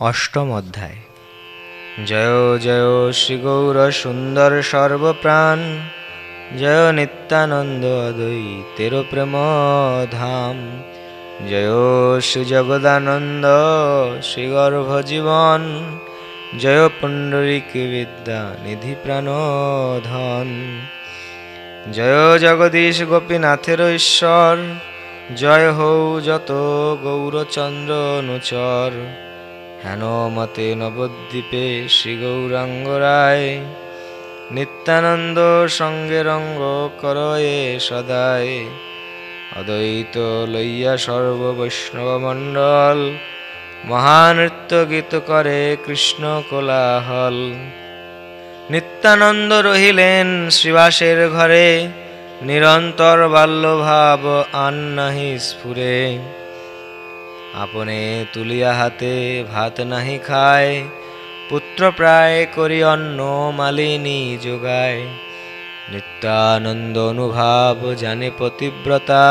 অষ্টম অধ্যায়। জয় জয় শ্রী গৌর সুন্দর সর্বপ্রাণ, জয় নিত্যানন্দ অদ্বৈতের প্রেম ধাম জয় শ্রী জগদানন্দ শ্রী গর্ভ জীবন জয় পুণ্ডরিক বিদ্যা নিধি প্রাণ ধন জয় জগদীশ গোপীনাথের ঈশ্বর, জয় হৌ যত গৌরচন্দ্র অনুচর হেন মতে নবদ্বীপে শ্রী গৌরাঙ্গ রায় নিত্যানন্দ সঙ্গে রঙ্গ করয়ে সদায়। অদ্বৈত লইয়া সর্ব বৈষ্ণব মণ্ডল মহানৃত্য গীত করে কৃষ্ণ কোলাহল। নিত্যানন্দ রহিলেন শ্রীবাসের ঘরে, নিরন্তর বাল্যভাব আন নাহি স্ফুরে। আপনে তুলিয়া হাতে ভাত নাহি খায়, পুত্র প্রায় করি অন্ন মালিনী যোগায়। নিত্যানন্দ অনুভাব জানে পতিব্রতা,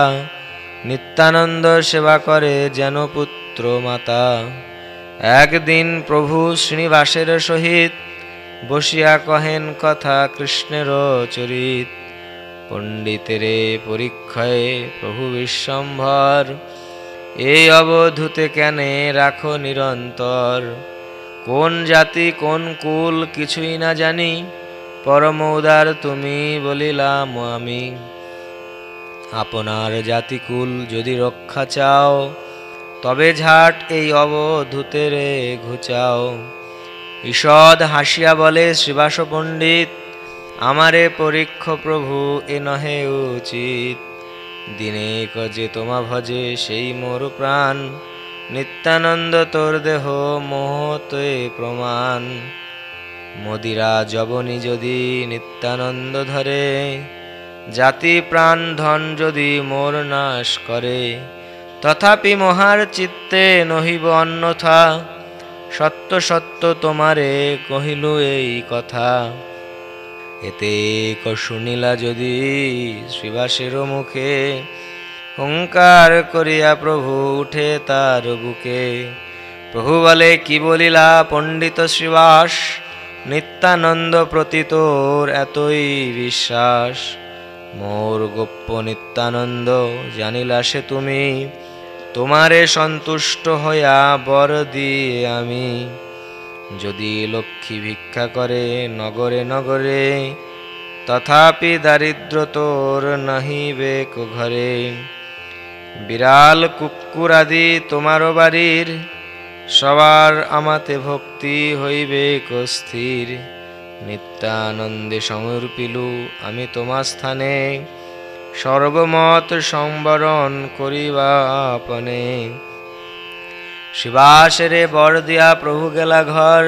নিত্যানন্দ সেবা করে যেন পুত্র মাতা। একদিন প্রভু শ্রীনিবাসের সহিত বসিয়া কহেন কথা কৃষ্ণের চরিত। পণ্ডিতেরে পরীক্ষয়ে প্রভু বিশ্বম্ভর এই অবধূতে কেনে রাখো নিরন্তর? কোন জাতি, কোন কুল, কিছুই না জানি। পরম উদার তুমি বলিলাম আমি। আপনার জাতিকুল যদি রক্ষা চাও, তবে ঝাট এই অবধূতে রে ঘুচাও। ঈষদ হাসিয়া বলে শ্রীবাস পণ্ডিত, আমারে পরীক্ষ প্রভু, এ নহে উচিত। দিনে কজে তোমা ভজে সেই মোর প্রাণ। নিত্যানন্দ তোর দেহ মোহতে প্রমাণ। মদিরা জবনি যদি নিত্যানন্দ ধরে, জাতি প্রাণ ধন যদি মোর নাশ করে। তথাপি মহার চিত্তে নহিব অন্যথা, সত্য সত্য তোমারে কহিল এই কথা। এতে শুনিলা যদি শ্রীবাসের মুখে? হুঙ্কার করিয়া প্রভু উঠে তার বুকে। প্রভু বলে, কি বলিলা পণ্ডিত শ্রীবাস? নিত্যানন্দ প্রতি তোর এতই বিশ্বাস। মোর গোপ্য নিত্যানন্দ, জানিলা সে তুমি তোমারে সন্তুষ্ট হইয়া বর দিয়ে আমি। যদি লক্ষ্মী ভিক্ষা করে নগরে নগরে, তথাপি দারিদ্র তোর নাহিবে ঘরে। বিড়াল, কুকুর আদি তোমারও বাড়ির, সবার আমাতে ভক্তি হইবে স্থির নিত্যানন্দে সমর্পিলু আমি তোমার স্থানে সর্বমত সম্বরণ করিবা আপনে শিবাসেরে বর দিয়া প্রভু গেলা ঘর,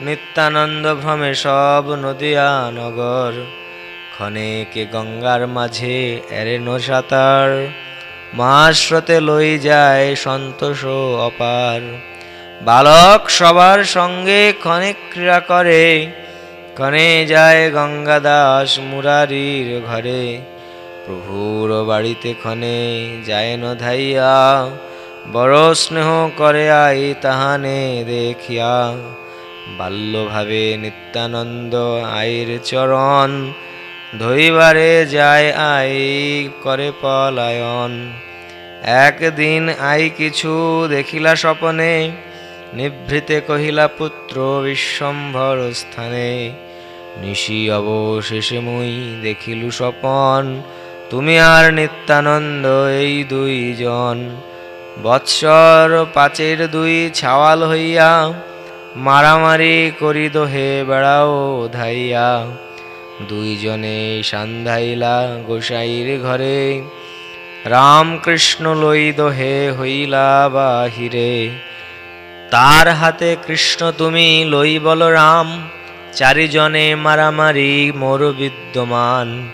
নিত্যানন্দ ভ্রমে সব নদিয়া নগর। ক্ষণেকে গঙ্গার মাঝে এরে সাঁতার মহাস্রোতে লই যায় সন্তোষ অপার। বালক সবার সঙ্গে ক্ষণে ক্রীড়া করে, ক্ষণে যায় গঙ্গাদাস মুরারির ঘরে। প্রভুর বাড়িতে ক্ষণে যায় ন ধাইয়া বড় স্নেহ করে আই তাহানে দেখিয়া, বাল্যভাবে নিত্যানন্দ আইর চরণ ধইবারে যায় আই করে পলায়ন। একদিন আই কিছু দেখিলা স্বপনে, নিভৃতে কহিলা, পুত্র, বিশ্বম্ভর স্থানে, নিশি অবশেষে মুই দেখিলু স্বপন, তুমি আর নিত্যানন্দ এই দুইজন। বৎসর পাঁচের দুই ছাওয়াল হইয়া মারামারি করি দোহে বেড়াও ধাইয়া। দুইজনে সান্ধাইলা গোসাইর ঘরে, রামকৃষ্ণ লই দোহে হইলা বাহিরে। তার হাতে কৃষ্ণ তুমি লই বল রাম, চারিজনে মারামারি মোর বিদ্যমান।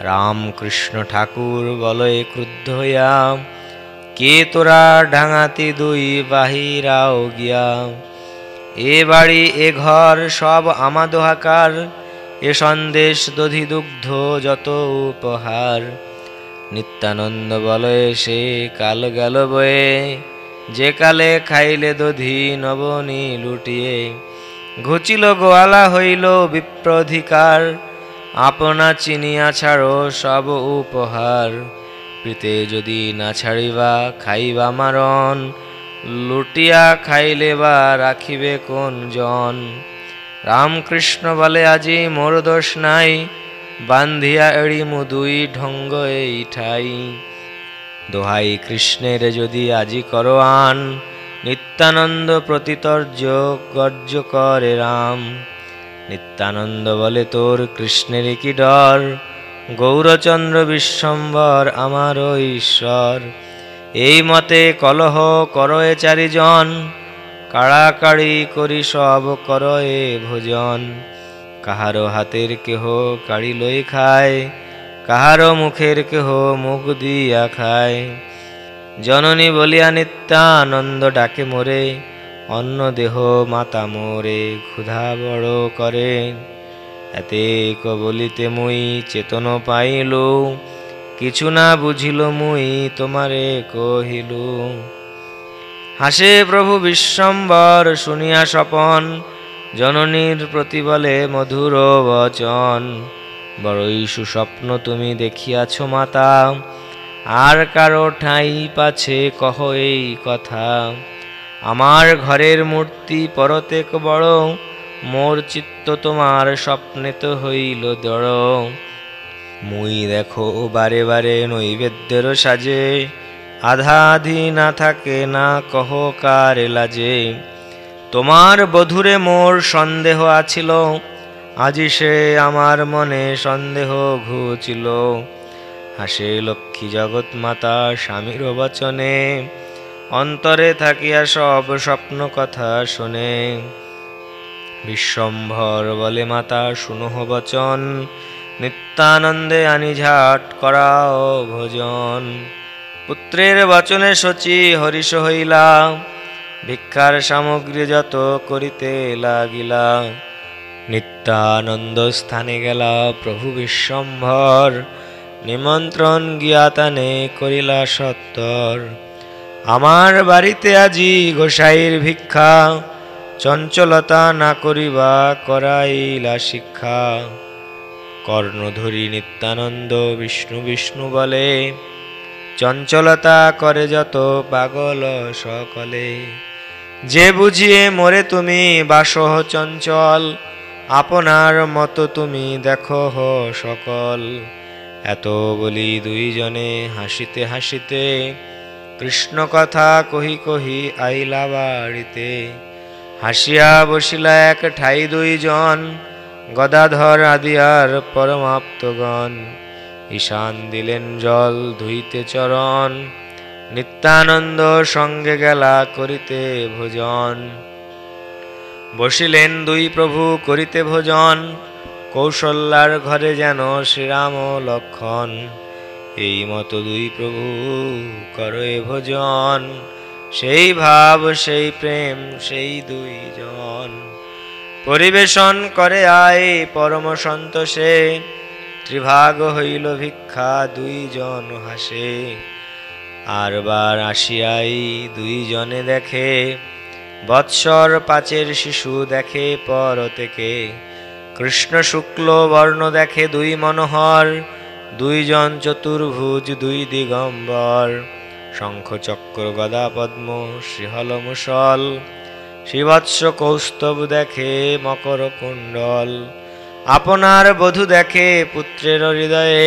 রামকৃষ্ণ ঠাকুর বলয়ে ক্রুদ্ধ হইয়া কে তোরা ডাঙাতি দুই বাহিরাও গিয়া? এ বাড়ি, এ ঘর, সব আমাদোহাকার এ সন্দেশ, দধি দুগ্ধ, যত উপহার। নিত্যানন্দ বলয়ে সে কাল গেল বয়ে। যে কালে খাইলে দধি নবনী লুটিয়ে। ঘুচিল গোয়ালা হইল বিপ্রধিকার। আপনা চিনিয়া ছাড়ো সব উপহার। প্রীতে যদি না ছাড়িবা, খাইবা মারণ। লুটিয়া খাইলে বা রাখিবে কোন জন? রামকৃষ্ণ বলে, আজি মোর দোষ নাই। বান্ধিয়া এড়িমু দুই ঢঙ্গ এই ঠাই। দোহাই কৃষ্ণের যদি আজি করো আন। নিত্যানন্দ প্রতিতর্য গর্জ করে রাম। নিত্যানন্দ বলে, তোর কৃষ্ণের কি ডর? গৌরচন্দ্র বিশ্বম্বর আমার ঈশ্বর। এই মতে কলহ করয়ে চারিজন, কাড়াকাড়ি করি সব করয়ে ভোজন। কাহারো হাতের কেহ কাড়ি লই খায়, কাহারো মুখের কেহ মুখ দিয়া খায়। জননী বলিয়া নিত্যানন্দ ডাকে মোরে, অন্য দেহ মাতা মোরে ক্ষুধা বড় করে। এতে ক বলিতে মুই চেতন পাইল, কিছু না বুঝিল মুই তোমারে কহিল। হাসে প্রভু বিশ্বম্বর, শুনিয়া স্বপন, জননীর প্রতি বলে মধুর বচন। বড়ই সুস্বপ্ন তুমি দেখিয়াছ মাতা, আর কারও ঠাই পাছে কহ এই কথা। আমার ঘরের মূর্তি পরতেক বড় মোর চিত্ত তোমার স্বপ্নে তো হইল দড় মুই দেখো বারে বারে নৈবেদ্যের সাজে আধা আধি না থাকে না কহ কার লাজে। তোমার বধুরে মোর সন্দেহ আছিল, আজি সে আমার মনে সন্দেহ ঘুচিল। হাসে লক্ষ্মী জগৎ মাতা স্বামীর বচনে, অন্তরে থাকিয়া সব স্বপ্ন কথা শোনে। বিশ্বম্ভর বলে মাতা, শুনহ বচন। নিত্যানন্দে আনি ঝাট করাও ভোজন। পুত্রের বচনে শচী হরিষ হইলা, ভিক্ষার সামগ্রী যত করিতে লাগিলা। নিত্যানন্দ স্থানে গেলা প্রভু বিশ্বম্ভর, নিমন্ত্রণ গিয়াতানে করিলা সত্তর। আমার বাড়িতে আজি গোসাইর ভিক্ষা চঞ্চলতা না করিবা করাইলা শিক্ষা। কর্ণধরি নিত্যানন্দ বিষ্ণু বিষ্ণু বলে, চঞ্চলতা করে যত পাগল সকলে। যে বুঝিয়ে মরে তুমি বাসহ চঞ্চল, আপনার মতো তুমি দেখো সকল। এত বলি দুইজনে হাসিতে হাসিতে কৃষ্ণ কথা কহি কহি আইলা বাড়িতে। হাসিয়া বসিলা এক ঠাই দুইজন, গদাধর আদিয়ার পরমাপ্তগণ। ঈশান দিলেন জল ধুইতে চরণ, নিত্যানন্দ সঙ্গে গেলা করিতে ভোজন। বসিলেন দুই প্রভু করিতে ভোজন, কৌশল্যার ঘরে যেন শ্রীরাম লক্ষণ। এই মতো দুই প্রভু করয়ে ভোজন। সেই ভাব, সেই প্রেম, সেই দুইজন। পরিবেশন করে আয় পরম সন্তোষে, ত্রিভাগ হইল ভিক্ষা, দুইজন হাসে। আরবার আসিয়াই দুইজনে দেখে, বৎসর পাচের শিশু দেখে পর থেকে কৃষ্ণ শুক্ল বর্ণ দেখে দুই মনোহর, দুইজন চতুর্ভুজ, দুই দিগম্বর। শঙ্খ চক্র গদা পদ্ম শ্রীহল মুসল শ্রীবৎস কৌস্তব দেখে মকর কুণ্ডল আপনার বধূ দেখে পুত্রের হৃদয়ে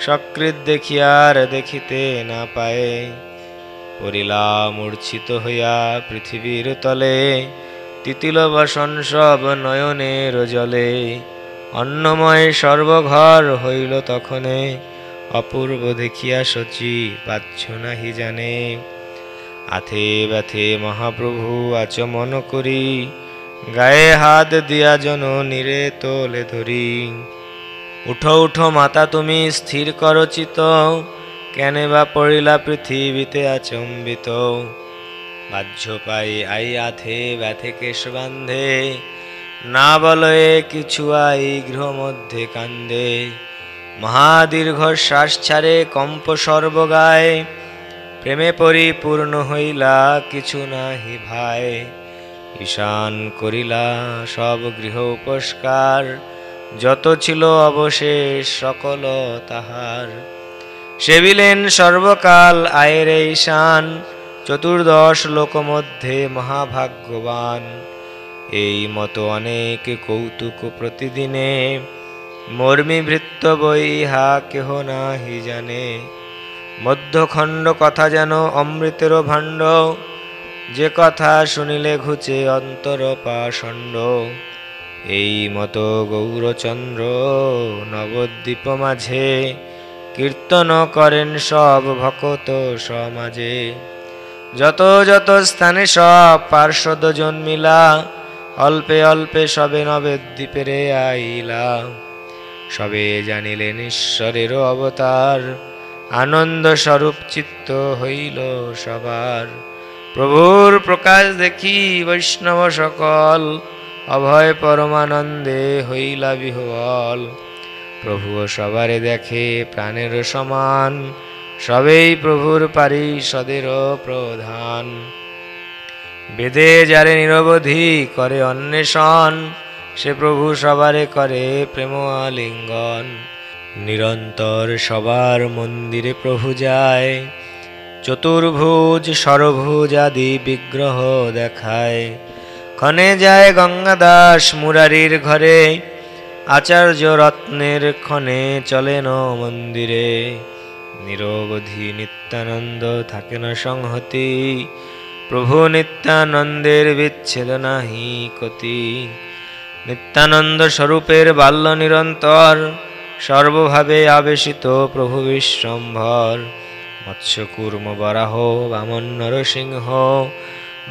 সকৃত দেখিয়ার দেখিতে না পায়ে। পরিলা মূর্ছিত হইয়া পৃথিবীর তলে তিতিল বসন সব নয়নের জলে। অন্নময় সর্বঘর হইল তখনে অপূর্ব দেখিয়া শচী পাচ্ছ নাহি জানে। আথে ব্যথে মহাপ্রভু আচমন করি, গায়ে হাত দিয়া জন নিরে তোলে ধরি। উঠো উঠো মাতা, তুমি স্থির করচিত কেনে বা পড়িলা পৃথিবীতে আচম্বিত। বাহ্য পাই আই আথে ব্যথে কেশ বান্ধে, না বলয়ে কিছু আই গৃহ মধ্যে কান্দে। মহাদীর্ঘ শ্বাস ছাড়ে কম্প সর্বগায় প্রেমে পরিপূর্ণ হইলা কিছু নাহি ভাই। ঈশান করিলা সব গৃহ উপস্কার, যত ছিল অবশেষ সকল তাহার। সেবিলেন সর্বকাল আয়ের ঈশান, চতুর্দশ লোক মধ্যে মহাভাগ্যবান। এই মতো অনেক কৌতুক প্রতিদিনে মর্মী ভৃত্য বই হা কেহ নাহি জানে। মধ্যখণ্ড কথা যেন অমৃতের ভাণ্ড। যে কথা শুনিলে ঘুচে অন্তর পাষণ্ড। এই মতো গৌরচন্দ্র নবদ্বীপ মাঝে কীর্তন করেন সব ভকত সমাজে। যত যত স্থানে সব পার্শ্বদ জন্মিলা, অল্পে অল্পে সবে নবদ্বীপেরে আইলা। সবে জানিলেন ঈশ্বরের অবতার। আনন্দ স্বরূপ চিত্ত হইল সবার। প্রভুর প্রকাশ দেখি বৈষ্ণব সকল, অভয় পরমানন্দে হইলা বিহবল। প্রভু সবারে দেখে প্রাণের সমান, সবেই প্রভুর পারিষদের প্রধান। বেদে যারে নিরবধি করে অন্বেষণ সে প্রভু সবারে করে প্রেম আলিঙ্গন নিরন্তর সবার মন্দিরে প্রভু যায়, চতুর্ভুজ, সরভুজ আদি বিগ্রহ দেখায়। ক্ষণে যায় গঙ্গাদাস মুরারির ঘরে, আচার্য রত্নের ক্ষণে চলেন মন্দিরে। নিরবধি নিত্যানন্দ থাকে না সংহতি, প্রভু নিত্যানন্দের বিচ্ছেদ নাহি কতি নিত্যানন্দ স্বরূপের বাল্য নিরন্তর, সর্বভাবে আবেশিত প্রভু বিশ্বম্ভর। মৎস্য কুর্ম বরাহ, বামন নরসিংহ,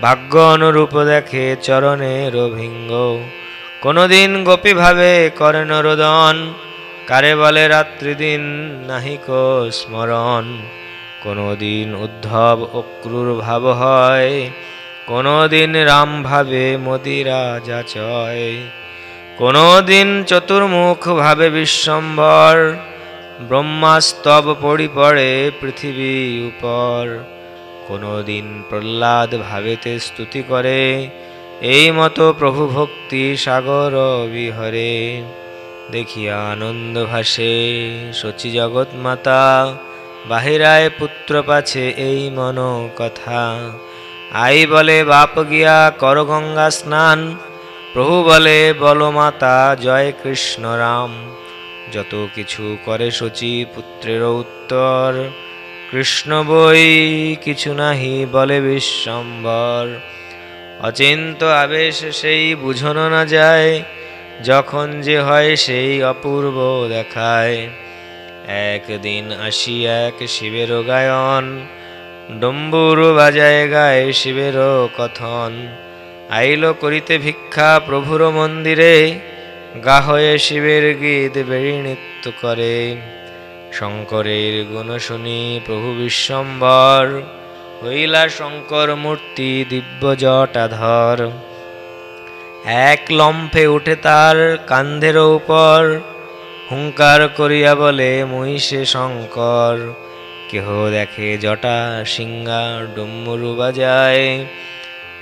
ভাগ্য অনুরূপ দেখে চরণের ভিঙ্গ কোনদিন গোপীভাবে করে নরদন কারে বলে রাত্রি দিন নাহিক স্মরণ। কোনদিন উদ্ধব অক্রুর ভাব হয়, কোনদিন রাম ভাবে মদিরা যাচয় কোনদিন চতুর্মুখ ভাবে বিশ্বম্বর, ব্রহ্মাস্তব পড়ি পড়ে পৃথিবী উপর। কোনদিন প্রহ্লাদ ভাবেতে স্তুতি করে, এই মতো প্রভু ভক্তি সাগর বিহরে। দেখিয়া আনন্দ ভাসে, শচী জগৎ মাতা, বাহিরায় পুত্র পাছে এই মন কথা আই বলে, বাপ গিয়া কর গঙ্গা স্নান প্রভু বলে, বল মাতা, জয় কৃষ্ণ রাম। যত কিছু করে শচী পুত্রের উত্তর। কৃষ্ণ বই কিছু নাহি বলে বিশ্বম্বর। অচিন্ত আবেশ সেই বুঝনো না যায়, যখন যে হয় সেই অপূর্ব দেখায়। একদিন আসি এক শিবের গায়ন, ডম্বুর বাজায় গায় শিবের কথন। আইল করিতে ভিক্ষা প্রভুর মন্দিরে গা হয়ে শিবের গীত বেড়ি নৃত্য করে। শঙ্করের গুণ শুনি প্রভু বিশ্বম্বর, হইলা শঙ্কর মূর্তি দিব্য জটাধর। এক লম্ফে উঠে তার কান্ধের উপর, হুঙ্কার করিয়া বলে মহিষে শঙ্কর। কেহ দেখে জটা সিংহা ডুম্মুরু বাজায়।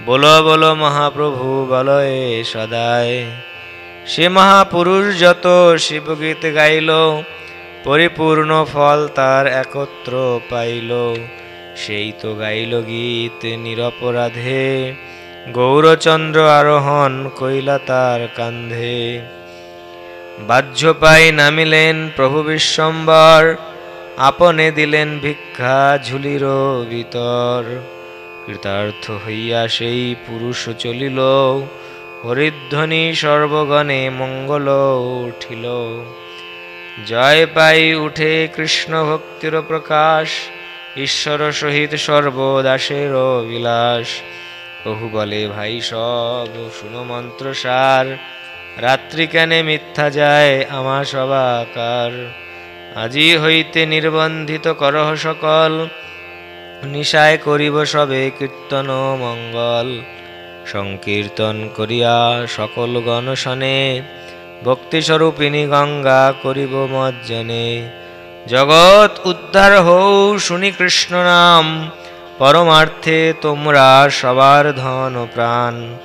বলো বলো মহাপ্রভু বলয়ে সদায়। সে মহাপুরুষ যত শিবগীত গাইল, পরিপূর্ণ ফল তার একত্র পাইল। সেই তো গাইল গীত নিরপরাধে, গৌরচন্দ্র আরোহণ কইলা তার কান্ধে। বাহ্য পাই নামিলেন প্রভু বিশ্বম্বর, আপনে দিলেন ভিক্ষা ঝুলির ভিতর। কৃতার্থ হইয়া সেই পুরুষ চলিল। হরিধ্বনি সর্বগণে মঙ্গল উঠিল। জয় পাই উঠে কৃষ্ণ ভক্তির প্রকাশ, ঈশ্বর সহিত সর্বদাসের বিলাস বহু বলে, ভাই, সব শুনো মন্ত্র সার। রাত্রি কেনে মিথ্যা যায় আমা সবাকার আজি হইতে নির্বন্ধিত করহ সকল। নিশায় করিব সবে কীর্তন মঙ্গল। সংকীর্তন করিয়া সকল গণশনে ভক্তিস্বরূপিণী গঙ্গা করিব মজ্জনে। জগৎ উদ্ধার হও শুনি কৃষ্ণ নাম, পরমার্থে তোমরা সবার ধন প্রাণ।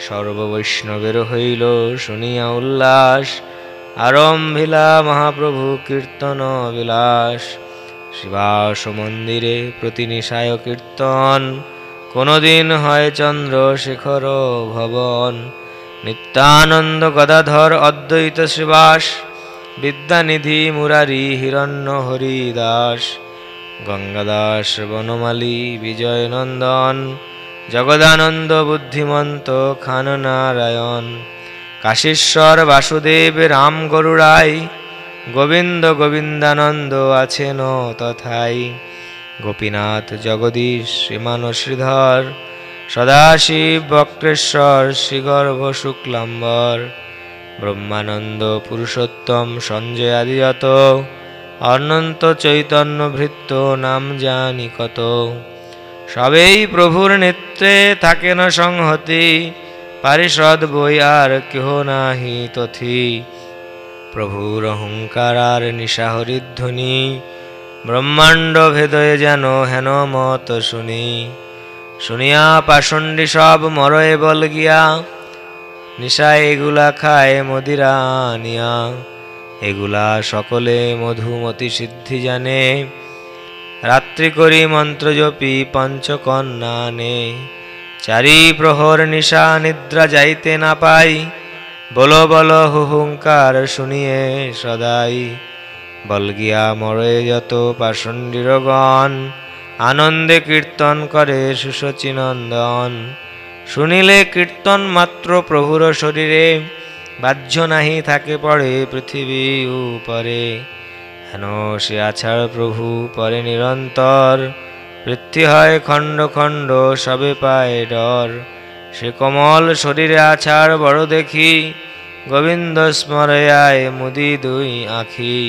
সর্ববৈষ্ণবের হইল শুনিয়া উল্লাস, আরম্ভিলা মহাপ্রভু কীর্তন বিলাস। শিবাস মন্দিরে প্রতি নিশায় কীর্তন। কোনদিন হয় চন্দ্রশেখর ভবন। নিত্যানন্দ গদাধর অদ্বৈত শিবাস। বিদ্যানিধি মুরারি হিরণ্য হরিদাস। গঙ্গাদাস বনমালী বিজয় নন্দন জগদানন্দ বুদ্ধিমন্ত খান নারায়ণ কাশীশ্বর বাসুদেব রাম গরুড়াই গোবিন্দ গোবিন্দানন্দ আছেন তথাই। গোপীনাথ জগদীশ শ্রীমান শ্রীধর, সদাশিব বক্রেশ্বর, শ্রীগর্ভ শুক্লাম্বর, ব্রহ্মানন্দ পুরুষোত্তম সঞ্জয় আদিয়ত অনন্ত চৈতন্য ভৃত্য নাম জানি কত। সবেই প্রভুর নেত্রে থাকে না সংহতি, পারিষদ বই আর কেহ নাহি তথি। প্রভুর অহংকার আর নিশাহরিধ্বনি, ব্রহ্মাণ্ড ভেদয়ে যেন হেন মত শুনি। শুনিয়া পাষণ্ডী সব মরয়ে বল গিয়া, নিশা এগুলা খায় মদিরা আনিয়া। এগুলা সকলে মধুমতি সিদ্ধি জানে, রাত্রি করি মন্ত্র জপি পঞ্চকন্যা নে। চারি প্রহর নিশা নিদ্রা যাইতে না পাই বলো বলো, হুহুঙ্কার শুনিয়ে সদাই। বলগিয়া মরে যত পাষণ্ডীরগণ, আনন্দে কীর্তন করে সুশচীনন্দন শুনিলে কীর্তন মাত্র প্রভুর শরীরে, বাহ্য নাহি থাকে পড়ে পৃথিবী উপরে। হেন সে আছাড় প্রভু পরে নিরন্তর পৃথ্বী হয় খণ্ড খণ্ড সবে পায় ডর। সে কমল শরীরে আছাড় বড় দেখি, গোবিন্দ স্মরয়ায় মুদি দুই আখি।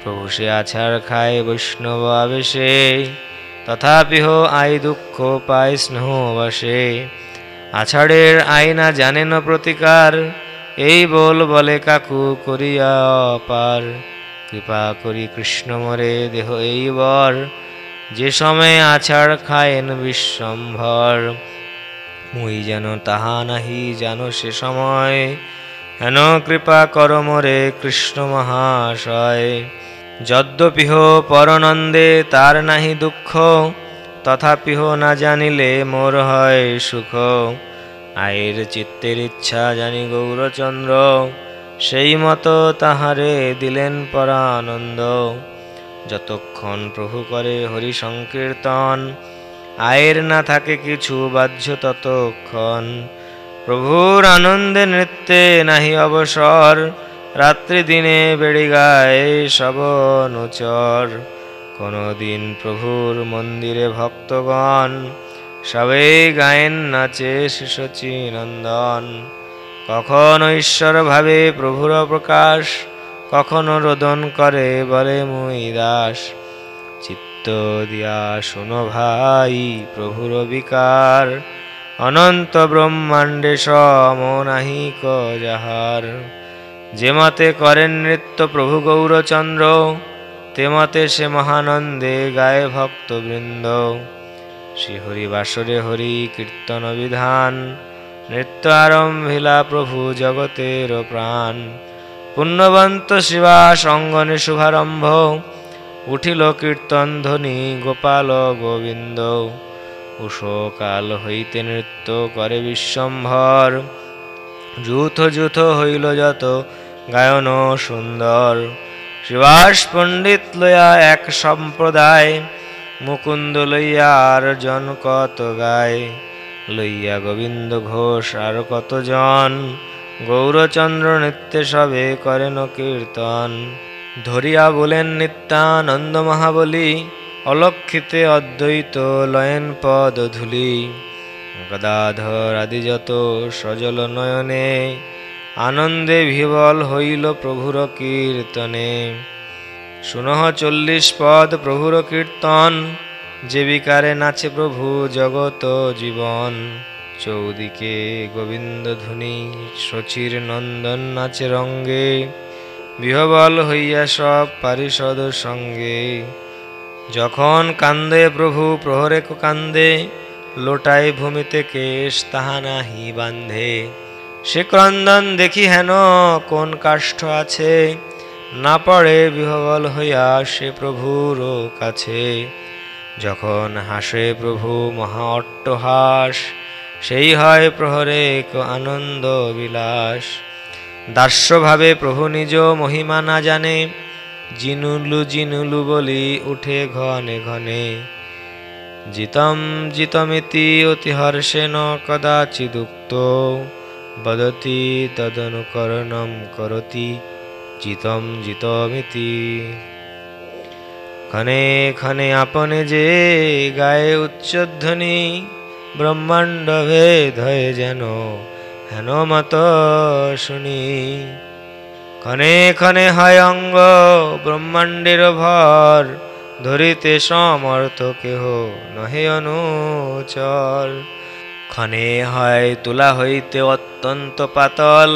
প্রভু সে আছাড় খায় বৈষ্ণব আবেশে তথাপিহ আই দুঃখ পায় স্নেহ বসে। আছাড়ের আইনা জানেন প্রতিকার, এই বল বলে কাকু করিয়া পার কৃপা করি কৃষ্ণ মরে দেহ এই বর, যে সময় আছাড় খায়েন বিশ্বম্ভর। মুই যেন তাহা নাহি জানো সে সময়। হেন কৃপা কর মোরে কৃষ্ণ মহাশয়। যদ্যপিহ পরনন্দে তার নাহি দুঃখ, তথাপিহ না জানিলে মোর হয় সুখ। আয়ের চিত্তের ইচ্ছা জানি গৌরচন্দ্র, সেই মতো তাহারে দিলেন পরানন্দ। যতক্ষণ প্রভু করে হরি সংকীর্তন আয়ের না থাকে কিছু বাহ্য ততক্ষণ। প্রভুর আনন্দে নৃত্যে নাহি অবসর, রাত্রি দিনে বেড়ে গায়ে সব অনুচর কোনদিন প্রভুর মন্দিরে ভক্তগণ সবেই গায়েন নাচে শিশচী নন্দন। কখনো ঈশ্বর ভাবে প্রভুর প্রকাশ কখনো রোদন করে বলে মুই দাস। চিত্ত দিয়া, শোনো ভাই, প্রভুর বিকার অনন্ত ব্রহ্মাণ্ডে সম নাহিক যাহার। যে মতে করেন নৃত্য প্রভু গৌরচন্দ্র, তে মতে সে মহানন্দে গায়ে ভক্তবৃন্দ। শ্রী হরি বাসরে হরি কীর্তন বিধান, নৃত্য আরম্ভিলা প্রভু জগতের প্রাণ। পুণ্যবন্ত শিবা সঙ্গনে শুভারম্ভ উঠিল কীর্তন ধ্বনি, গোপাল গোবিন্দ। উষকাল হইতে নৃত্য করে বিশ্বম্ভর। যুথ যুথ হইল যত গায়ন সুন্দর। শিবাস পণ্ডিত লইয়া এক সম্প্রদায়, মুকুন্দ লইয়া আর জন কত গায়। লইয়া গোবিন্দ ঘোষ আর কতজন, গৌরচন্দ্র নৃত্যে সবে করেন কীর্তন। ধরিয়া বলেন, নিত্যানন্দ মহাবলী, অলক্ষিতে অদ্বৈত লয়েন পদ ধুলি। গদাধর আদি যত সজল নয়নে, আনন্দে বিবল হইল প্রভুর কীর্তনে। শুনহ চল্লিশ পদ প্রভুর কীর্তন যে বিকারে নাচে প্রভু জগত জীবন। চৌদিকে গোবিন্দ ধুনি শচীর নন্দন নাচে রঙ্গে। বিহবল হইয়া সব পারিষদ সঙ্গে। যখন কান্দে প্রভু, প্রহরে কান্দে লোটায় ভূমিতে কেশ তাহা নাহি বান্ধে। সে ক্রন্দন দেখি হেন কোন কাষ্ঠ আছে, না পড়ে বিহবল হইয়া সে প্রভুর কাছে। যখন হাসে প্রভু মহা অট্টহাস, সেই হয় প্রহরে আনন্দ বিলাস। দাস্যভাবে প্রভু নিজ মহিমা না জানে, জিনুলু জিনুলু বলি উঠে ঘনে ঘনে। জিতম জিতমিতি অতি হর্ষেন কদাচিদুক্ত, বদতি তদনুকরণম করতি, জিতম জিতমিতি। ক্ষণে ক্ষণে আপনে যে গায়ে উচ্চধ্বনি ব্রহ্মাণ্ড ভেদ হয়ে যেন হেন মত শুনি। ক্ষণে ক্ষণে হয় অঙ্গ ব্রহ্মাণ্ডের ভর, ধরিতে সমর্থ কেহ নহে অনুচর। ক্ষণে হয় তুলা হইতে অত্যন্ত পাতল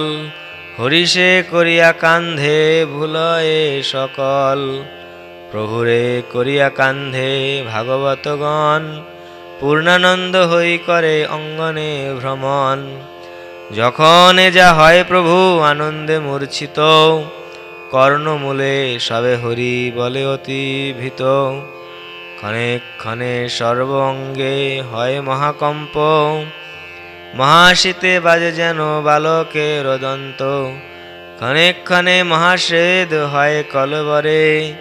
হরিষে করিয়া কান্ধে ভুলয়ে সকল। প্রভুরে করিয়া কান্ধে ভাগবতগণ, পূর্ণানন্দ হই করে অঙ্গনে ভ্রমণ। যখন এ যা হয় প্রভু, আনন্দে মূর্ছিত। কর্ণমূলে সবে হরি বলে অতি ভীত ক্ষণে ক্ষণে সর্ব অঙ্গে হয় মহাকম্প। মহাশীতে বাজে যেন বালকে রদন্ত ক্ষণে ক্ষণে মহাশেদ হয় কলবরে।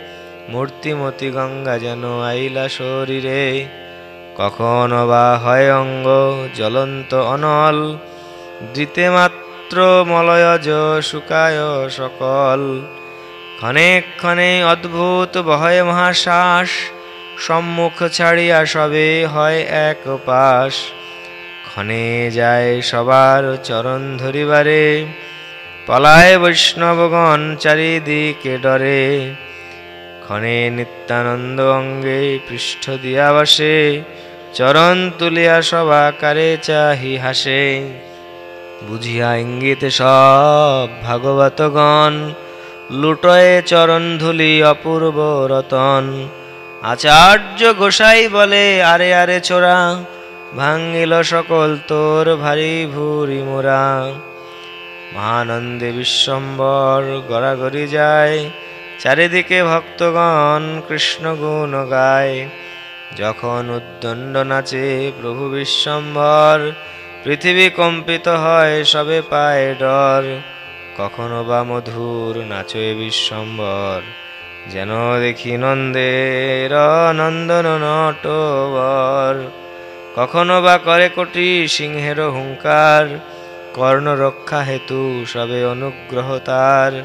মূর্তিমতি গঙ্গা যেন আইলা শরীরে। কখনো বা হয় অঙ্গ জ্বলন্ত অনল। দিতে মাত্র মলয়জ শুকায় সকল। ক্ষণে ক্ষণে অদ্ভুত বহয় মহাশ্বাস, সম্মুখ ছাড়িয়া সবে হয় এক পাশ। ক্ষণে যায় সবার চরণ ধরিবারে, পলায় বৈষ্ণবগণ চারিদিকে ডরে। ক্ষণে নিত্যানন্দ অঙ্গে পৃষ্ঠ দিয়া বসে, চরণ তুলিয়া সবাকারে চাহি হাসে। বুঝিয়া ইঙ্গিতে সব ভাগবতগণ, লুটয়ে চরণ ধুলি অপূর্ব রতন। আচার্য গোসাই বলে, আরে আরে, ছোড়া, ভাঙ্গিল সকল তোর ভারী ভুরি মোরা। মহানন্দে বিশ্বম্বর গড়াগড়ি যায়, চারিদিকে ভক্তগণ কৃষ্ণ গুণ গায়। যখন উদ্দণ্ড নাচে প্রভু বিশ্বম্বর পৃথিবী কম্পিত হয় সবে পায় ডর। কখনো বা মধুর নাচে বিশ্বম্বর। যেন দেখি নন্দের নন্দন নটবর। কখনো বা করে কোটি সিংহের হুঙ্কার। কর্ণ রক্ষা হেতু সবে অনুগ্রহ তার।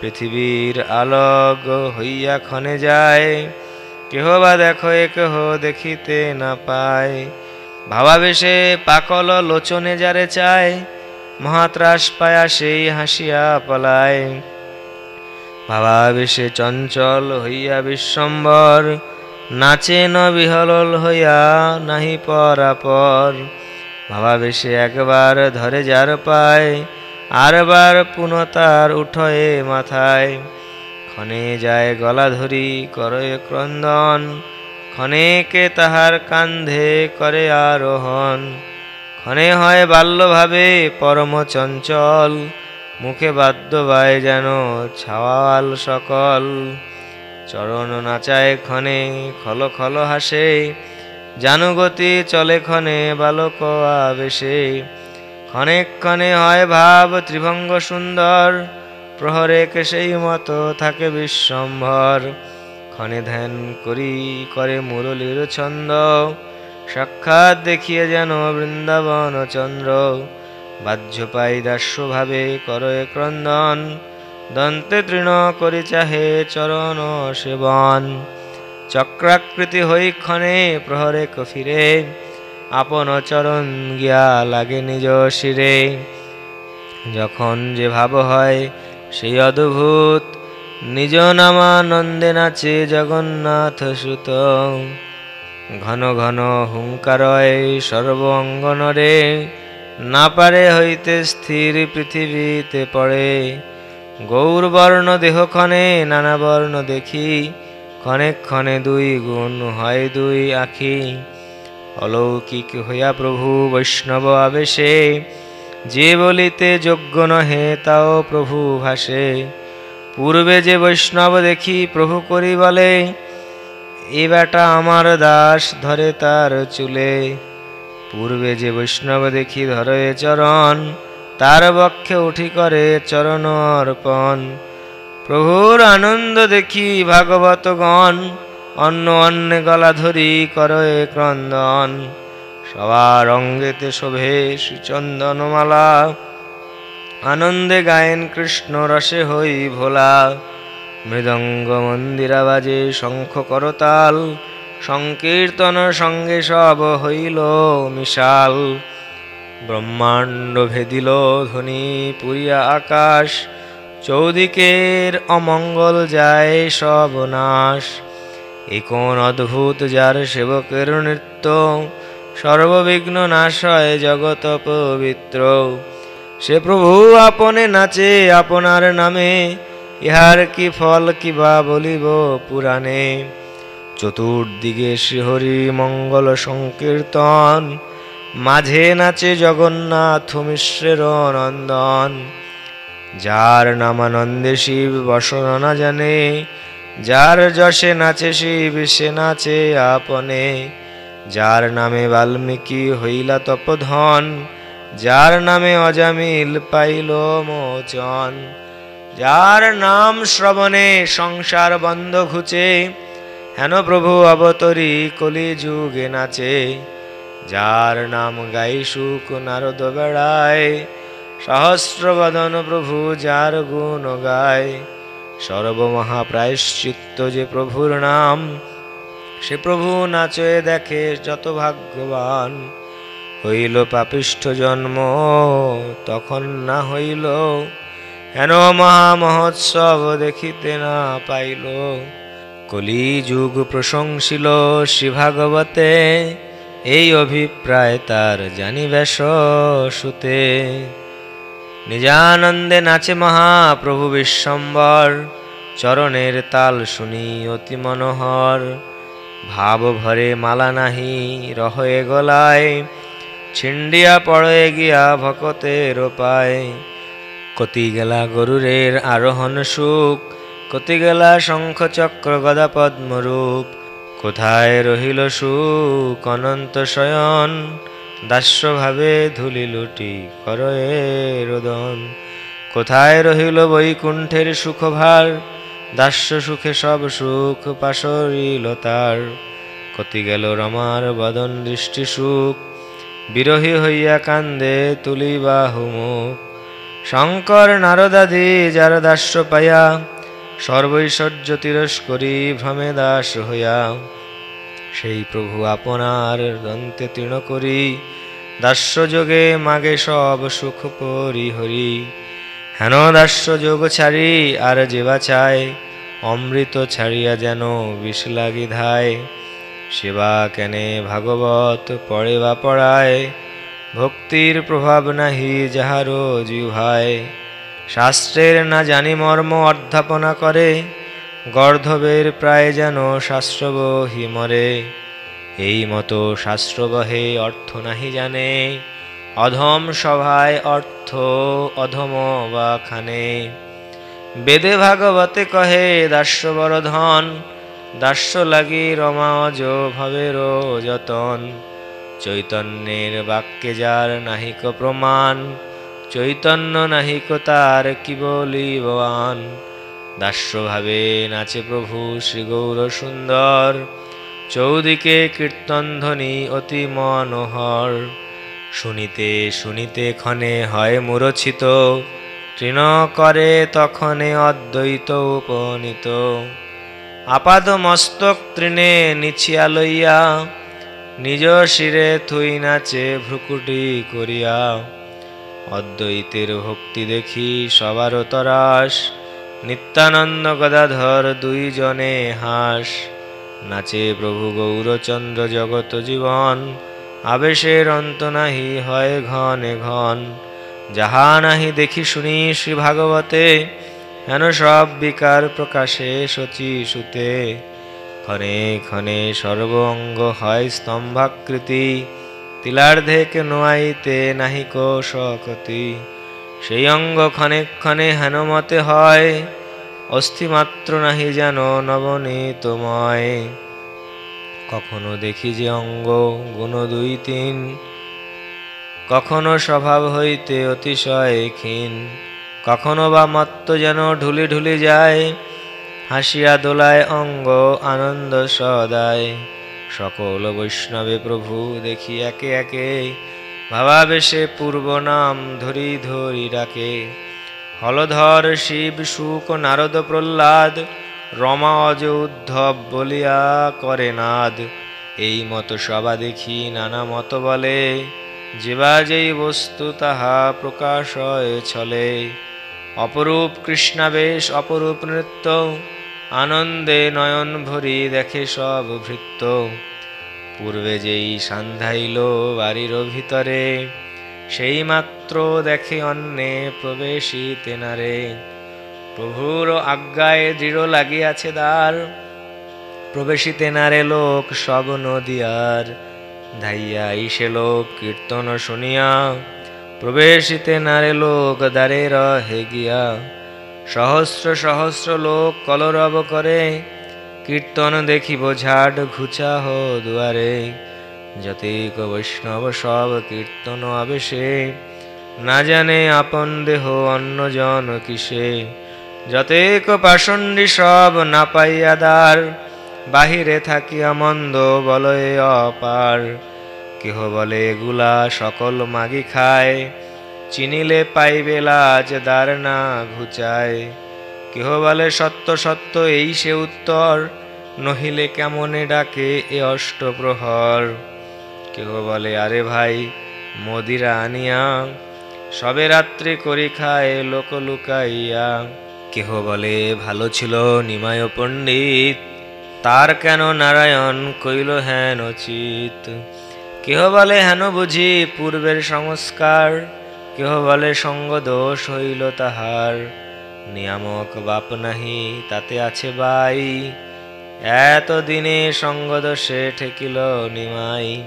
পৃথিবীর আলগ হইয়া ক্ষণে যায়। কেহ বা দেখো এ কেহ দেখিতে না পায়। ভাবাবেশে পাকল লোচনে যারে চায়, মহাত্রাস পায়া সেই হাসিয়া পলায়। ভাবাবেশে চঞ্চল হইয়া বিশ্বম্বর, নাচে ন বিহলল হইয়া নাহি পরাপর। ভাবাবেশে একবার ধরে যার পায়, আরবার পুনতার উঠয়ে মাথায়। ক্ষণে যায় গলা ধরি করে ক্রন্দন ক্ষণেকে তাহার কান্ধে করে আরোহণ? ক্ষণে হয় বাল্যভাবে পরম চঞ্চল, মুখে বাদ্য বায় যেন ছাওয়াল সকল। চরণ নাচায় ক্ষণে, খল খল হাসে, জানুগতি চলে ক্ষণে বালক আবেশে। ক্ষণে ক্ষণে হয় ভাব ত্রিভঙ্গ সুন্দর প্রহরেক সেই মতো থাকে বিশ্বম্ভর। ক্ষণে ধ্যান করি, করে মুরলীর ছন্দ। সাক্ষাৎ দেখিয়ে যেন বৃন্দাবন চন্দ্র। বাহ্য পাই দাস্যভাবে করয়ে ক্রন্দন। দন্তে তৃণ করি চাহে চরণ সেবন। চক্রাকৃতি হই ক্ষণে প্রহরে কফিরে। আপন চরণ গিয়া লাগে নিজ শিরে। যখন যে ভাব হয়, সেই অদ্ভুত নিজ নামানন্দে নাচে জগন্নাথ সুত। ঘন ঘন হুঙ্কারয় সর্ব অঙ্গনরে। না পারে হইতে স্থির পৃথিবীতে পড়ে। গৌরবর্ণ দেহক্ষণে নানা বর্ণ দেখি। ক্ষণে ক্ষণে দুই গুণ হয় দুই আখি। অলৌকিক হইয়া প্রভু বৈষ্ণব আবেশে। যে বলিতে যোগ্য নহে, তাও প্রভু ভাসে। পূর্বে যে বৈষ্ণব দেখি প্রভু করি বলে এ বেটা আমার দাস ধরে তার চুলে। পূর্বে যে বৈষ্ণব দেখি ধরে চরণ, তার বক্ষে উঠি করে চরণ অর্পণ। প্রভুর আনন্দ দেখি ভাগবতগণ, অন্য অন্য গলা ধরি করয়ে ক্রন্দন। সবার অঙ্গেতে শোভে সুচন্দনমালা আনন্দে গায়েন কৃষ্ণ রসে হই ভোলা। মৃদঙ্গ মন্দিরা বাজে শঙ্খ করতাল। সংকীর্তন সঙ্গে সব হইল মিশাল। ব্রহ্মাণ্ড ভেদিল ধ্বনি পুরিয়া আকাশ। চৌদিকের অমঙ্গল যায় সব নাশ। কোন অদ্ভুত যার সেবকের নৃত্য? সর্ববিঘ্ন নাশ হয় জগত পবিত্র। সে প্রভু আপনে নাচে আপনার নামে, ইহার কি ফল কিবা বলিব পুরাণে? চতুর্দিকে শ্রীহরি মঙ্গল সংকীর্তন, মাঝে নাচে জগন্নাথ মিশ্রের নন্দন। যার নামানন্দে শিব বসন জানে, যার যশে নাচে শিব সে নাচে আপনে। যার নামে বাল্মীকি হইলা তপধন যার নামে অজামিল পাইল মোচন, যার নাম শ্রবণে সংসার বন্ধ ঘুচে, হেন প্রভু অবতরী কলি যুগে নাচে, যার নাম গাই সুখ নারদ বেড়ায় সহস্রবদন প্রভু যার গুণ গায়, সর্বমহাপ্রায়শ্চিত্ত যে প্রভুর নাম, সে প্রভু নাচয়ে দেখে যত ভাগ্যবান। হইল পাপিষ্ঠ জন্ম, তখন না হইল। হেন মহা মহোৎসব দেখিতে না পাইল। কলি যুগ প্রশংসিল শ্রী ভাগবতে এই অভিপ্রায় তার জানিবেশ সুতে। নিজানন্দে নাচে মহাপ্রভু বিশ্বম্বর, চরণের তাল শুনি অতি মনোহর। ভাব ভরে মালা নাহি রহয়ে গলায় ছিন্ডিয়া পড়ে গিয়া ভকতের পায় কতি গেলা গরুরের আরোহণ সুখ কতি গেলা শঙ্খ চক্র গদা পদ্মরূপ কোথায় রহিল সুখ, অনন্ত শয়ন দাস্যভাবে ধুলি লুটি করয়ে রোদন কোথায় রহিল বৈকুণ্ঠের সুখভার দাস্য সুখে সব সুখ পাশরিল তার কতি গেল রমার বদন দৃষ্টি সুখ বিরহী হইয়া কান্দে তুলিবা হুমুখ শঙ্কর নারদাদি যার দাস্য পাইয়া, সর্বৈশ্বর্য তিরস্করি ভ্রমে দাস হইয়া। সেই প্রভু আপনার দন্তে তৃণ করি, দাস্য যোগে মাগে সব সুখ পরিহরি হেন দাস্য যোগ ছাড়ি আর যেবা চায়, অমৃত ছাড়িয়া যেন বিষ লাগি ধায়। সেবা কেনে ভাগবত পড়ে বা পড়ায়, ভক্তির প্রভাব নাহি যাহারও জিহায় শাস্ত্রের না জানি মর্ম অধ্যাপনা করে, গর্ধবের প্রায় যেন শাস্ত্রবহি মরে। এই মতো শাস্ত্রবহে অর্থ নাহি জানে, অধম সভায় অর্থ অধম বা খানে। বেদে ভাগবতে কহে দাস্য বড় ধন দাস্য লাগি রমা অজ ভবের যতন চৈতন্যের বাক্যে যার নাহিক প্রমাণ, চৈতন্য নাহিক তার কি বলিবান দাস্যভাবে নাচে প্রভু শ্রী গৌর সুন্দর, চৌদিকে কীর্তন ধ্বনি অতি মনোহর। শুনিতে শুনিতে ক্ষণে হয় মূরছিত তৃণ করে তখনে অদ্বৈত উপনীত। আপাদ মস্তক তৃণে নিছিয়া লইয়া, নিজ শিরে থুই নাচে ভ্রুকুটি করিয়া। অদ্বৈতের ভক্তি দেখি সবার তরাস, নিত্যানন্দ গদাধর দুইজনে হাস। নাচে প্রভু গৌরচন্দ্র জগত জীবন, আবেশের অন্ত নাহি হয় ঘনে ঘন। যাহা নাহি দেখি শুনি শ্রী ভাগবতে হেন সব বিকার প্রকাশে শচী সুতে। ক্ষণে ক্ষণে সর্ব অঙ্গ হয় স্তম্ভাকৃতি। তিলার্ধে কে নোয়াইতে নাহিক শকতি। সেই অঙ্গ ক্ষণে ক্ষণে হেন মতে হয়। অস্থিমাত্র নাহি যেন নবনীতময়। কখনো দেখি যে অঙ্গ গুণ দুই তিন। কখনো স্বভাব হইতে অতিশয় ক্ষীণ। কখনো বা মত্ত যেন ঢুলি ঢুলি যায়, হাসিয়া দোলায় অঙ্গ আনন্দ সদায়। সকল বৈষ্ণবে প্রভু দেখি একে একে, ভাবাবেশে পূর্ব নাম ধরি ধরি ডাকে। হলধর শিব সুক নারদ, প্রহ্লাদ, রমা, অজ, উদ্ধব বলিয়া করে নাদ। এই মতো সবা দেখি নানা মত বলে যেবা যেই বস্তু তাহা প্রকাশ হয় ছলে। অপরূপ কৃষ্ণাবেশ, অপরূপ নৃত্য, আনন্দে নয়ন ভরি দেখে সব ভৃত্য। পূর্বে যেই সান্ধাইল বাড়ির ভিতরে সেই মাত্র দেখে অন্যে প্রবেশী তেনারে প্রভুর আজ্ঞায় দৃঢ় লাগিয়াছে দ্বার প্রবেশী তেনারে লোক সব নদিয়ার। ধাইয়া ইসে লোক কীর্তন শুনিয়া প্রবেশিতে নারে লোক দ্বারে রহে গিয়া। সহস্র সহস্র লোক কলরব করে। কীর্তন দেখিব ঝাড় হো দুয়ারে। যতিক বৈষ্ণব সব কীর্তন আবেশে। না জানে আপন দেহ অন্যজন কিসে। যতেক পাষণ্ডী সব না পাইয়া দ্বার। বাহিরে থাকিয়া মন্দ বলয়ে অপার। কেহ বলে, এগুলা সকল মাগি খায়। চিনিলে পাইবে লাজ দ্বার না ঘুচায়। কেহ বলে, সত্য সত্য, এই সে উত্তর। নহিলে কেমনে ডাকে এ অষ্টপ্রহর? কেহ বলে, আরে ভাই, মদিরা আনিয়া, সবে রাত্রি করি খায়, লোক লুকাইয়া। কেহ বলে, ভালো ছিল নিমায় পণ্ডিত, তার কেন নারায়ণ কইল হেন চিত কেহ বলে হেন বুঝি পূর্বের সংস্কার? কেহ বলে সঙ্গ দোষ হইল তাহার? নিয়ামক বাপ নাহি, তাতে আছে বাই। এত দিনে সঙ্গ দোষে ঠেকিল নিমাই।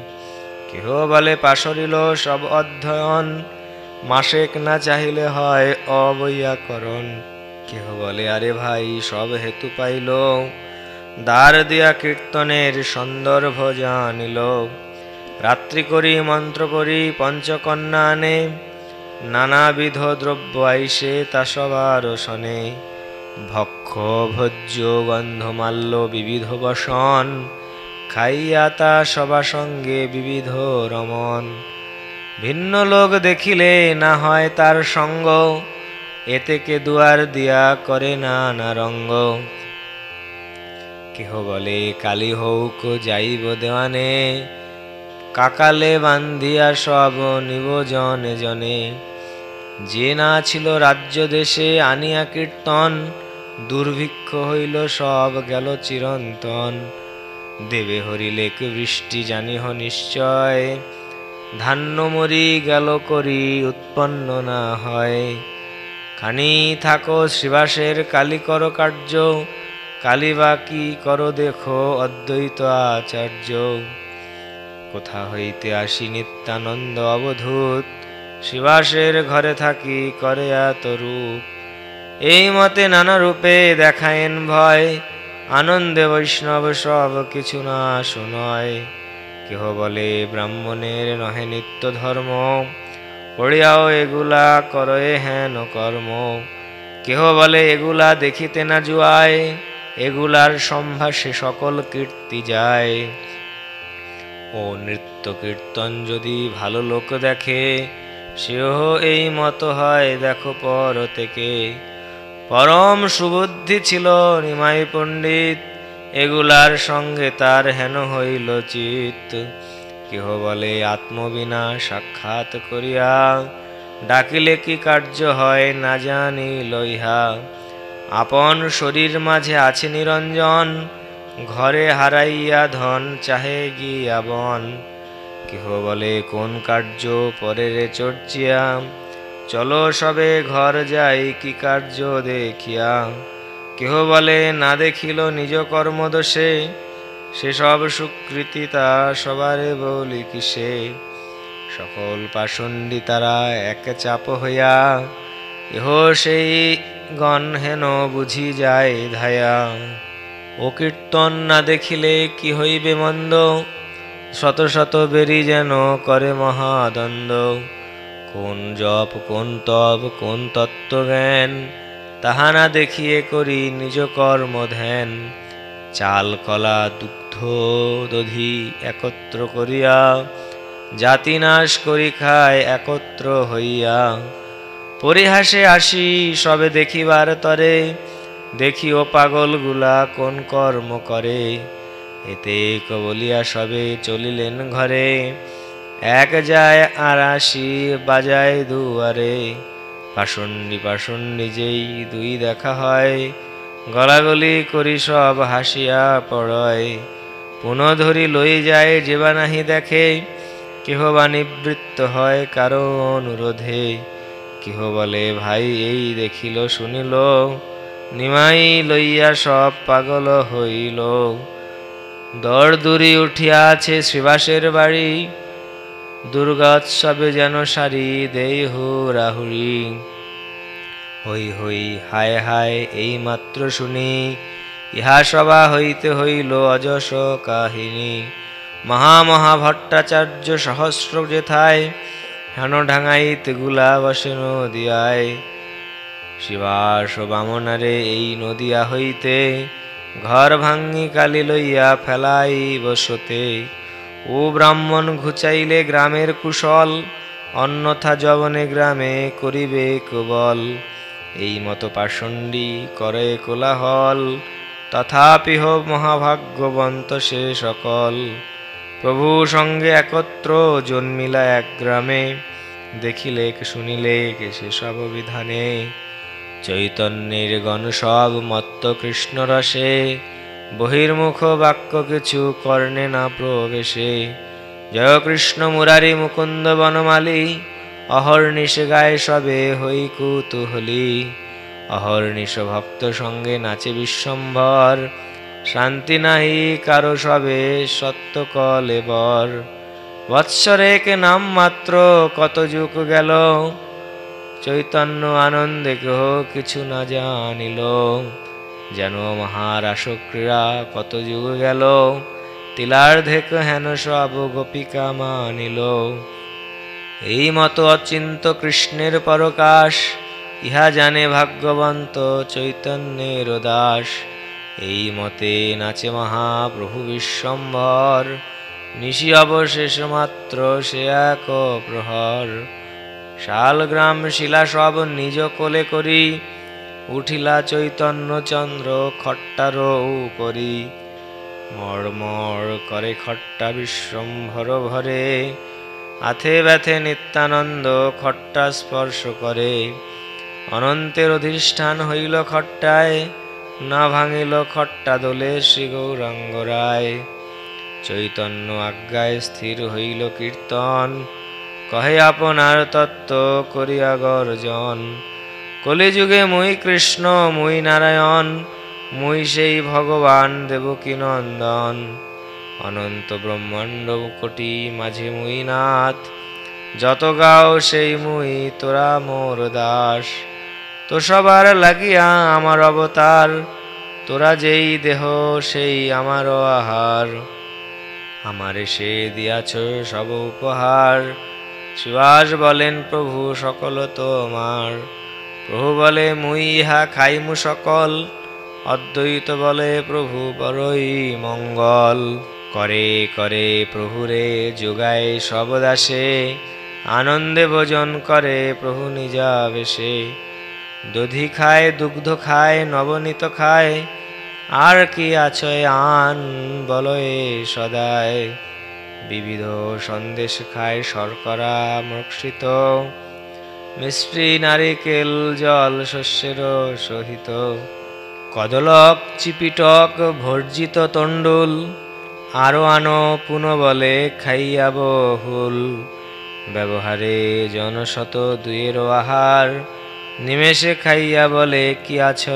কেহ বলে পাশরিল সব অধ্যয়ন? মাসেক না চাহিলে হয় অবৈয়াকরণ। কেহ বলে আরে ভাই, সব হেতু পাইল। দ্বার দিয়া কীর্তনের সন্দর্ভ জানিল। রাত্রি করি, মন্ত্র করি পঞ্চকন্যা আনে নানাবিধ দ্রব্য আইসে তা সবার শনে। ভক্ষ, ভোজ্য, গন্ধমাল্য, বিবিধ বসন, খাইয়া তা সবা সঙ্গে বিবিধ রমন। ভিন্ন লোক দেখিলে না হয় তার সঙ্গ, এতে কে দুয়ার দিয়া করে না না রঙ্গ। কেহ বলে, কালী হৌক যাইব দেওয়ানে কাকালে বান্ধিয়া সব নিব জনে যে না ছিল রাজ্য দেশে আনিয়া কীর্তন, দুর্ভিক্ষ হইল সব গেল চিরন্তন। দেবে হরিলেক বৃষ্টি জানিহ নিশ্চয় ধান্য মরি গেল করি উৎপন্ন না হয়। খানি থাকো শিবাসের কালী কর কার্য কালী বা কি করো দেখো অদ্বৈত আচার্য। কোথা হইতে আসি নিত্যানন্দ অবধূত? শিবাসের ঘরে থাকি করে এত রূপ এই মতে নানা রূপে দেখায়েন ভয়। আনন্দে বৈষ্ণব সব কিছু না শুনয়। কেহ বলে ব্রাহ্মণের নহে নিত্য ধর্ম। পড়িয়াও এগুলা করয়ে হেন কর্ম। কেহ বলে এগুলা দেখিতে না জুয়ায়। এগুলার সম্ভাসে সকল কীর্তি যায়। ও নৃত্য কীর্তন যদি ভালো লোক দেখে, সেও এই মতো হয়, দেখো পর থেকে। পরম সুবুদ্ধি ছিল নিমাই পণ্ডিত, এগুলার সঙ্গে তার হেন হইল চিত। কেহ বলে, আত্মবিনা সাক্ষাৎ করিয়া, ডাকিলে কি কার্য হয় না জানি লইহা। আপন শরীর মাঝে আছে নিরঞ্জন ঘরে হারাইয়া ধন চাহে গিয়া বন। কেহ বলে, কোন কার্য পরেরে চর্চিয়া? চলো সবে ঘর যাই, কি কার্য দেখিয়া? কেহ বলে, না দেখিল নিজ কর্মদোষে। সেসব সুকৃতি তা সবারে বলি কিসে? সকল পাষণ্ডী তারা এক চাপ হইয়া এহ সেই গণ হেন বুঝি যায় ধায়া। ও কীর্তন না দেখিলে কি হইবে মন্দ? শত শত বেরি যেন করে মহাদন্দ কোন জপ, কোন তব কোন তত্ত্বজ্ঞান, তাহা না দেখিয়ে করি নিজ কর্ম ধ্যান। চাল, কলা, দুগ্ধ, দধি একত্র করিয়া, জাতি নাশ করি খায় একত্র হইয়া। পরিহাসে আসি সবে দেখিবার তরে দেখি ও পাগলগুলা কোন কর্ম করে। এতে বলিয়া সবে চলিলেন ঘরে। এক যায় আর আসি বাজায় দুয়ারে। পাষণ্ডী পাষণ্ডী যেই দুই দেখা হয়, গলাগলি করি সব হাসিয়া পড়য়। পুনঃ ধরি লই যায় যেবা নাহি দেখে, কেহ বা নিবৃত্ত হয় কারও অনুরোধে। কেহ বলে, ভাই, এই দেখিল, শুনিল নিমাই লইয়া সব পাগল হইল। দর দূরি উঠিয়াছে শ্রীবাসের বাড়ি। দুর্গোৎসবে যেন সারি দেই হুরাহুরি হই হই হায় হায় এই মাত্র শুনি ইহা সভা হইতে হইল অজস কাহিনী। মহা মহা ভট্টাচার্য সহস্র যেথায় হেন ঢাঙাইতে গুলা বসে নদিয়ায় শিবাস বামনারে এই নদিয়া হইতে ঘর ভাঙ্গি কালি লইয়া ফেলাই বসতে ও ব্রাহ্মণ ঘুচাইলে গ্রামের কুশল, অন্যথা জবনে গ্রামে করিবে কুবল। এই মতো পাষণ্ডী করে কোলাহল, তথাপি হোক মহাভাগ্যবন্ত সে সকল। প্রভু সঙ্গে একত্র জন্মিলা এক গ্রামে দেখিলে শুনিলে সেসব বিধানে। চৈতন্যের গণ সব মত্ত কৃষ্ণ রসে বহির্মুখ বাক্য কিছু কর্ণে না প্রবেশে। জয় কৃষ্ণ মুরারি মুকুন্দ বনমালী, অহর্নিশ গায়ে সবে হই কুতুহলী। অহর্নিশ ভক্ত সঙ্গে নাচে বিশ্বম্ভর, শান্তি নাহি কারও সবে সত্য কলে বর। বৎসরেক নাম মাত্র কত যুগ গেল চৈতন্য আনন্দে কেহ কিছু না জানিল। যেন মহারাস ক্রীড়া কত যুগ গেল তিলার্ধেক হেন সব গোপিকা মানিল। এই মতো অচিন্ত কৃষ্ণের পরকাশ, ইহা জানে ভাগ্যবন্ত চৈতন্যের দাস। এই মতে নাচে মহাপ্রভু বিশ্বম্ভর, নিশি অবশেষ মাত্র সে এক প্রহর। শালগ্রাম শিলা সব নিজ কোলে করি, উঠিলা চৈতন্য চন্দ্র খট্টার উপরি। মড়মড় করে খট্টা বিশ্বম্ভর ভরে, আথে ব্যথে নিত্যানন্দ খট্টা স্পর্শ করে। অনন্তের অধিষ্ঠান হইল খট্টায়, না ভাঙিল খট্টা দোলে শ্রী গৌরাঙ্গ রায়। চৈতন্য আজ্ঞায় স্থির হইল কীর্তন কহে আপনার তত্ত্ব করিয়া গর্জন। কলিযুগে মুই কৃষ্ণ, মুই নারায়ণ, মুই সেই ভগবান দেবকী নন্দন অনন্ত ব্রহ্মাণ্ড কোটি মাঝে মুই নাথ, যত গাও সেই মুই, তোরা মোর দাস। তো সবার লাগিয়া আমার অবতার, তোরা যেই দেহ সেই আমার আহার। আমারে সে দিয়াছ সব উপহার শিবাস বলেন, প্রভু, সকল তোমার। প্রভু বলে, মুই ইহা খাইমু সকল। অদ্বৈত বলে, প্রভু বড়ই মঙ্গল। করে করে প্রভুরে যোগায় সব দাসে। আনন্দে ভোজন করে, প্রভু নিজা বেশে। দধি খায়, দুগ্ধ খায়, নবনীত খায়। আর কি আছয় আন বলয়ে সদায়। বিবিধ সন্দেশ খায় শর্করা মৃক্ষিত মিষ্টি নারিকেল জল শস্যের সহিত। কদলক চিপিটক ভর্জিত তণ্ডুল। আরও আনো পুন বলে খাইয়া বহুল ব্যবহারে জনশত দুয়েরও আহার। নিমেষে খাইয়া বলে কি আছো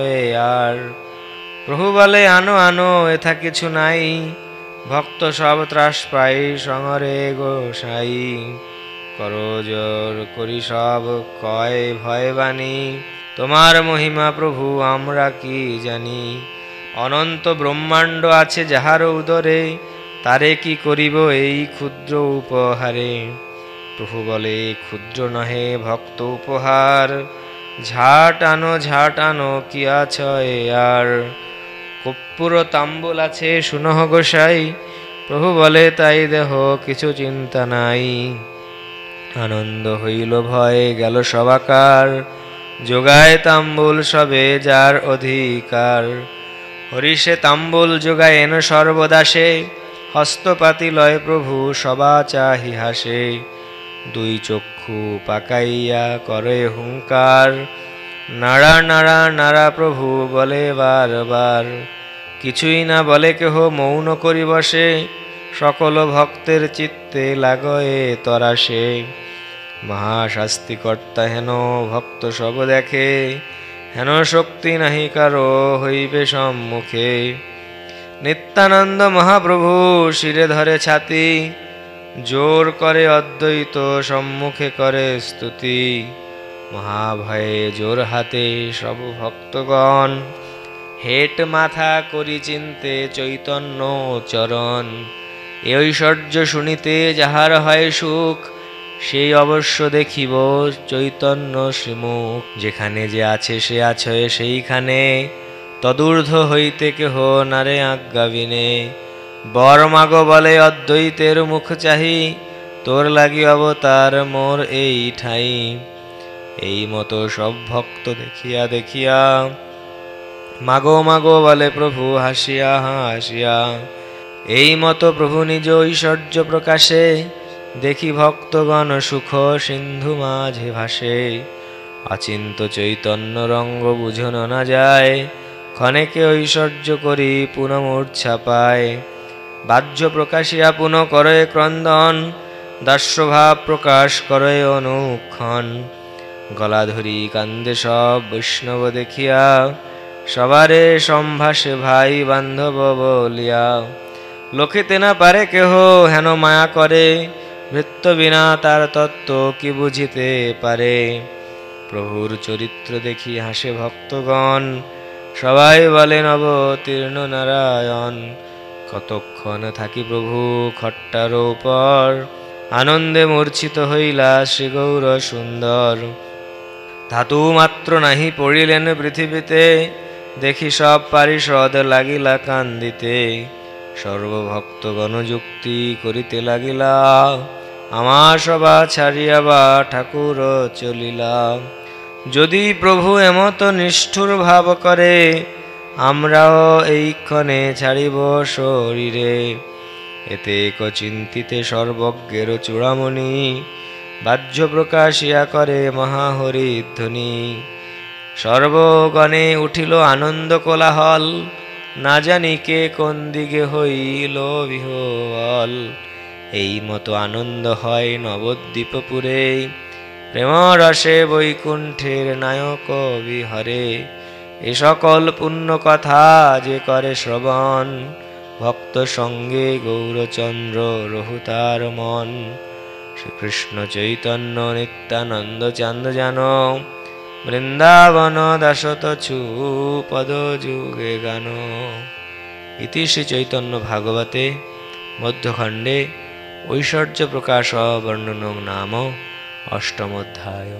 আর। প্রভু বলে আনো আনো এথা কিছু নাই। ভক্ত সব ত্রাস পাই সঙরে গোসাই। করজোর করি সব, কয় ভয় বাণী তোমার মহিমা প্রভু, আমরা কি জানি? অনন্ত ব্রহ্মাণ্ড আছে যাহার উদরে, তারে কি করিব এই ক্ষুদ্র উপহারে? প্রভু বলে, ক্ষুদ্র নহে ভক্ত উপহার। ঝাট আনো ঝাট আনো কি আছ আর? কর্পূর তাম্বুল আছে সুনহ গোসাই। প্রভু বলে, তাই দেহ, কিছু চিন্তা নাই। আনন্দ হইল ভয়ে, গেল সবাকার। যোগায় তাম্বুল সবে, যার অধিকার। হরিষে তাম্বুল যোগায়েন সর্বদাসে হস্তপাতি লয় প্রভু, সবা চাহি হাসে। দুই চক্ষু পাকাইয়া করে হুঙ্কার। নাড়া নাড়া নাড়া প্রভু বলে বারবার। কিছুই না বলে কেহ মৌন করি বসে, সকল ভক্তের চিত্তে লাগয়ে তরাসে। মহাশাস্তিকর্তা হেন, ভক্ত সব দেখে, হেন শক্তি নাহি কারও হইবে সম্মুখে। নিত্যানন্দ মহাপ্রভু শিরে ধরে ছাতি, জোর করে অদ্বৈত সম্মুখে করে স্তুতি। মহাভয়ে জোর হাতে সব ভক্তগণ, হেট মাথা করি চিনতে চৈতন্য চরণ। এ ঐশ্বর্য শুনিতে যাহার হয় সুখ, সেই অবশ্য দেখিব চৈতন্য শ্রীমুখ। যেখানে যে আছে সে আছে সেইখানে, তদূর্ধ্ব হইতে কেহ নারে আজ্ঞাবিনে বর মাগ বলে, অদ্বৈতের মুখ চাহি, তোর লাগি অবতার মোর এই ঠাই। এই মতো সব ভক্ত দেখিয়া দেখিয়া মাগো মাগো বলে প্রভু, হাসিয়া হাসিয়া। এই মতো প্রভু নিজ ঐশ্বর্য প্রকাশে দেখি ভক্তগণ সুখ সিন্ধু মাঝে ভাসে। অচিন্ত চৈতন্য রঙ্গ বুঝন না যায়, ক্ষণেকে ঐশ্বর্য করি পুনমূর্ছা পায়। বাহ্য প্রকাশিয়া পুন করে ক্রন্দন দাস্যভাব প্রকাশ করে অনুক্ষণ। গলা ধরি কান্দে সব বৈষ্ণব দেখিয়া, সবারে সম্ভাসে ভাই বান্ধব বলিয়া লোকেতে না পারে কেহ হেন মায়া করে, ভৃত্য বিনা তার তত্ত্ব কি বুঝিতে পারে। প্রভুর চরিত্র দেখি হাসে ভক্তগণ, সবাই বলেন অবতীর্ণ নারায়ণ। কতক্ষণ থাকি প্রভু খট্টার উপর, আনন্দে মূর্ছিত হইলা শ্রী গৌর সুন্দর ধাতু মাত্র নাহি পড়িলেন পৃথিবীতে, দেখি সব পারিষদ লাগিলা কান্দিতে। সর্বভক্তগণ যুক্তি করিতে লাগিলা, আমার সভা ছাড়িয়া বা ঠাকুর চলিলা। যদি প্রভু এমত নিষ্ঠুর ভাব করে, আমরাও এইক্ষণে ছাড়িব শরীরে। এতে চিন্তিতে সর্বজ্ঞের চূড়ামণি বাহ্য প্রকাশিয়া করে মহাহরিধ্বনি। সর্বগণে উঠিল আনন্দ কোলাহল, না জানি কে কোন দিকে হইল বিহল এই মতো আনন্দ হয় নবদ্বীপপুরে প্রেম রসে বৈকুণ্ঠের নায়ক বিহরে। এ সকল পুণ্য কথা যে করে শ্রবণ, ভক্ত সঙ্গে গৌরচন্দ্র রহুতার মন। শ্রীকৃষ্ণ চৈতন্য নিত্যানন্দ চান্দ জান বৃন্দাবন দাসত ছু পদ যুগে গান। ইতি শ্রী চৈতন্য ভাগবতে, মধ্যখণ্ডে ঐশ্বর্য প্রকাশ বর্ণন নাম অষ্টমোধ্যায়